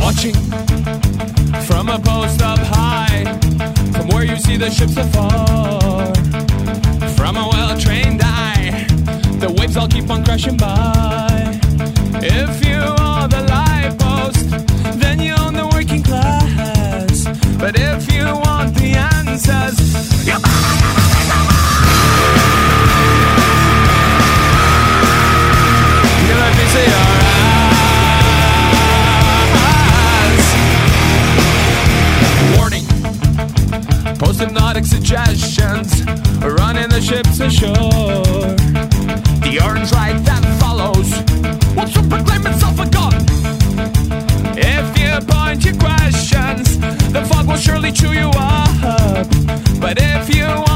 watching from a post up high, from where you see the ships afar, Post-hypnotic suggestions running the ships ashore. The orange light that follows will soon proclaim itself a god. If you point your questions, the fog will surely chew you up. But if you